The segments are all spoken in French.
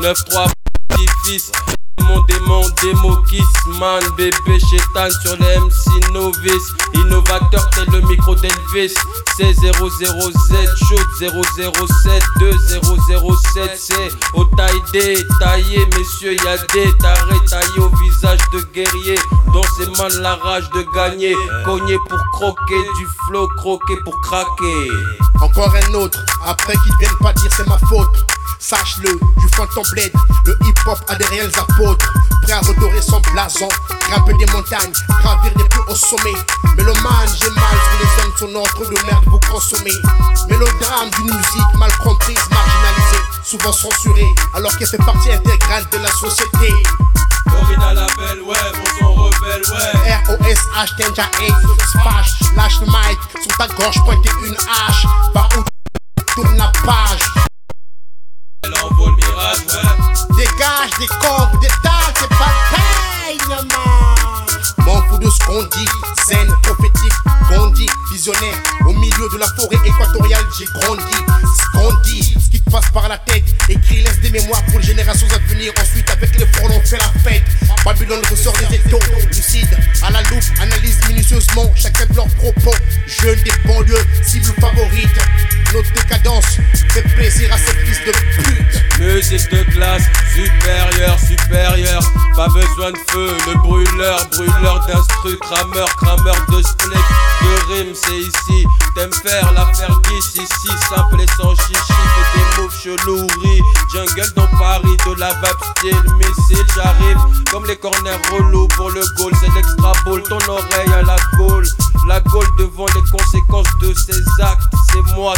9-3 petit-fils. Mon démon, démo kiss man, bébé chétan sur les MC novice. Innovateur tel le micro d'Elvis. C'est 00Z, shoot 007 2007. C'est au taille taillé, messieurs, y'a des tarés taillés au visage de guerrier. Dans ses mains la rage de gagner. Cogner pour croquer, du flow croquer pour craquer. Encore un autre, après qu'ils viennent pas dire c'est ma faute. Sache-le, du fond de ton bled, le hip-hop a des réels apôtres. Prêt à redorer son blason, grimper des montagnes, gravir des plus hauts sommets. Mélomane, j'ai mal sur les zones sonores, de merde vous consommez. Mélodrame d'une musique mal comprise, marginalisée, souvent censurée, alors qu'elle fait partie intégrale de la société. Corina la belle, ouais, bon son rebelle, ouais. R-O-S-H, Tenja H, Smash, lâche le mic, sur ta gorge pointez une hache. Va où tourne la page. Des tailles, c'est pas taille, man. M'en fous de ce qu'on dit, scène prophétique, qu'on dit, visionnaire. Au milieu de la forêt équatoriale, j'ai grandi. Ce qu'on dit, ce qui te passe par la tête, écrit, laisse des mémoires pour les générations à venir. Ensuite, avec les fronts, on fait la fête. Babylone ressort des étaux, lucide, à la loupe, analyse minutieusement chacun de leurs propos. Jeunes des banlieues, cible Musique de classe, supérieure, supérieure. Pas besoin de feu, le brûleur, brûleur d'instru, crameur, crameur de split, de rime, c'est ici. T'aimes faire l'affaire 10 ici, simple et sans chichi. Fais des moves chelous, riz. Jungle dans Paris, de la vape style, missile, j'arrive. Comme les corners relous pour le goal, c'est l'extra ball, ton oreille à la gaule. La gaule devant les conséquences de ses actes, c'est moi,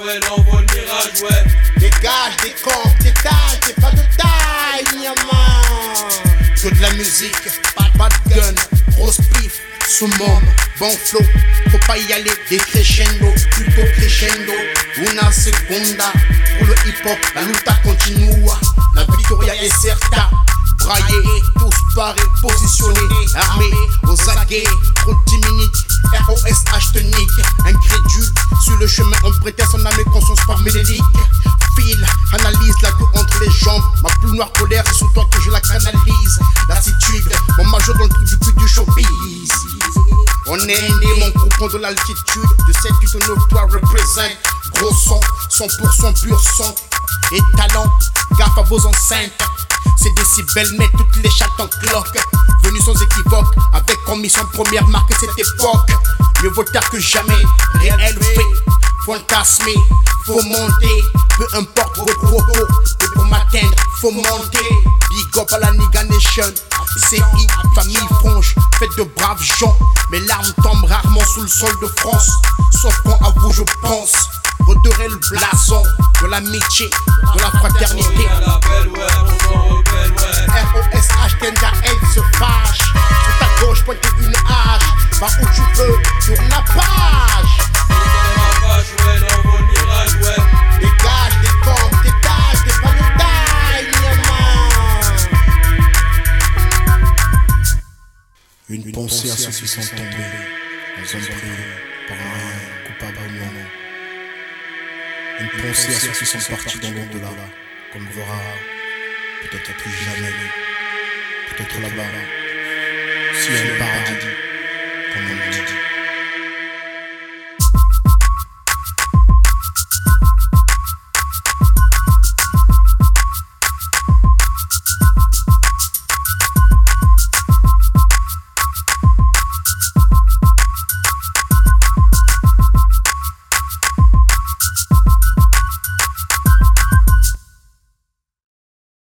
ouais, le mirage, ouais. Dégage des comptes, des tailles, c'est pas de taille, yaman. Que de la musique, pas, de gun, grosse pif, summum, bon flow. Faut pas y aller, des crescendo, plutôt crescendo. Una segunda, pour le hip hop, la luta continua. La victoria est certa. Braillés, tous parés, positionnés, armés, aux aguets, trop de 10 minutes, ROSH tonique, incrédule, sur le chemin, prêtait son âme et conscience par médélique. File, analyse la queue entre les jambes, ma plus noire colère, c'est sur toi que je la canalise. Lassitude, mon major dans le truc du cul du showbiz. On est né, mon groupe de l'altitude, de cette que toi représente. Gros son, 100% pur son, et talent, gaffe à vos enceintes. Ces décibels mettent toutes les chattes en cloque. Venu sans équivoque, avec comme mission première marque cette époque. Mieux vaut tard que jamais, réel fait. Fantasmé, faut monter, peu importe vos propos. Et pour m'atteindre, faut monter. Big up à la Niga Nation. CI, famille franche, faites de braves gens. Mes larmes tombent rarement sous le sol de France. Sauf quand à vous je pense. Redorer le blason de l'amitié, de la fraternité. Une pensée à ceux qui sont tombés, dans un pris par un rien coupablement. Une pensée à ceux qui sont partis dans l'au-delà, qu'on ne verra peut-être plus jamais, peut-être là-bas, s'il y a un paradis, comme on dit.